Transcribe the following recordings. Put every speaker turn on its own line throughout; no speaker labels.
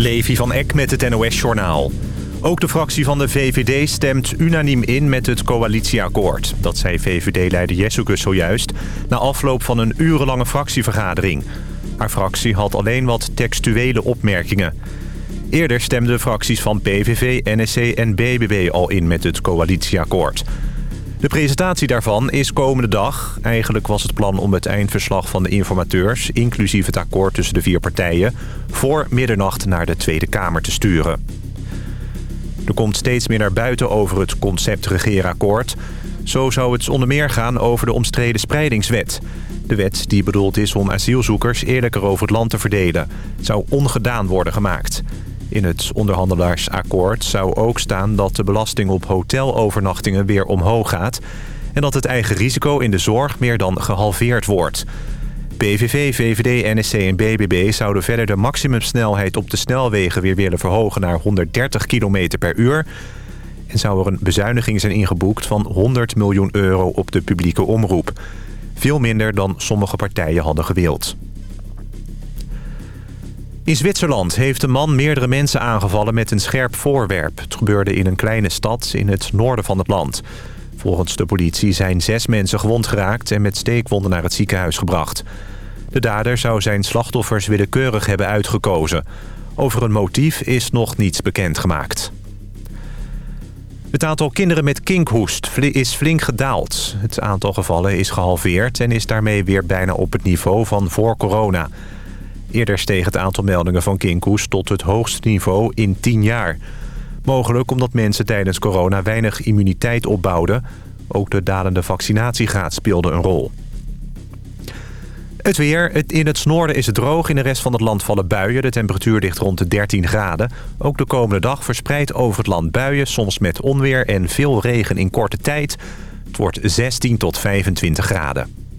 Levi van Eck met het NOS-journaal. Ook de fractie van de VVD stemt unaniem in met het coalitieakkoord. Dat zei VVD-leider Jessukus zojuist... na afloop van een urenlange fractievergadering. Haar fractie had alleen wat textuele opmerkingen. Eerder stemden de fracties van PVV, NSC en BBB al in met het coalitieakkoord. De presentatie daarvan is komende dag. Eigenlijk was het plan om het eindverslag van de informateurs... inclusief het akkoord tussen de vier partijen... voor middernacht naar de Tweede Kamer te sturen. Er komt steeds meer naar buiten over het concept regeerakkoord. Zo zou het onder meer gaan over de omstreden spreidingswet. De wet die bedoeld is om asielzoekers eerlijker over het land te verdelen... zou ongedaan worden gemaakt... In het onderhandelaarsakkoord zou ook staan dat de belasting op hotelovernachtingen weer omhoog gaat... en dat het eigen risico in de zorg meer dan gehalveerd wordt. PVV, VVD, NSC en BBB zouden verder de maximumsnelheid op de snelwegen weer willen verhogen naar 130 km per uur... En zou er een bezuiniging zijn ingeboekt van 100 miljoen euro op de publieke omroep. Veel minder dan sommige partijen hadden gewild. In Zwitserland heeft een man meerdere mensen aangevallen met een scherp voorwerp. Het gebeurde in een kleine stad in het noorden van het land. Volgens de politie zijn zes mensen gewond geraakt en met steekwonden naar het ziekenhuis gebracht. De dader zou zijn slachtoffers willekeurig hebben uitgekozen. Over een motief is nog niets bekendgemaakt. Het aantal kinderen met kinkhoest is flink gedaald. Het aantal gevallen is gehalveerd en is daarmee weer bijna op het niveau van voor corona... Eerder steeg het aantal meldingen van kinkhoes tot het hoogste niveau in 10 jaar. Mogelijk omdat mensen tijdens corona weinig immuniteit opbouwden. Ook de dalende vaccinatiegraad speelde een rol. Het weer. In het noorden is het droog. In de rest van het land vallen buien. De temperatuur ligt rond de 13 graden. Ook de komende dag verspreid over het land buien. Soms met onweer en veel regen in korte tijd. Het wordt 16 tot 25 graden.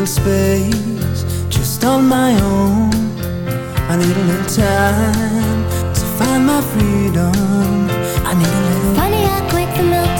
little space just on my own. I need a little time to find my freedom. I need a little.
Funny how quick the milk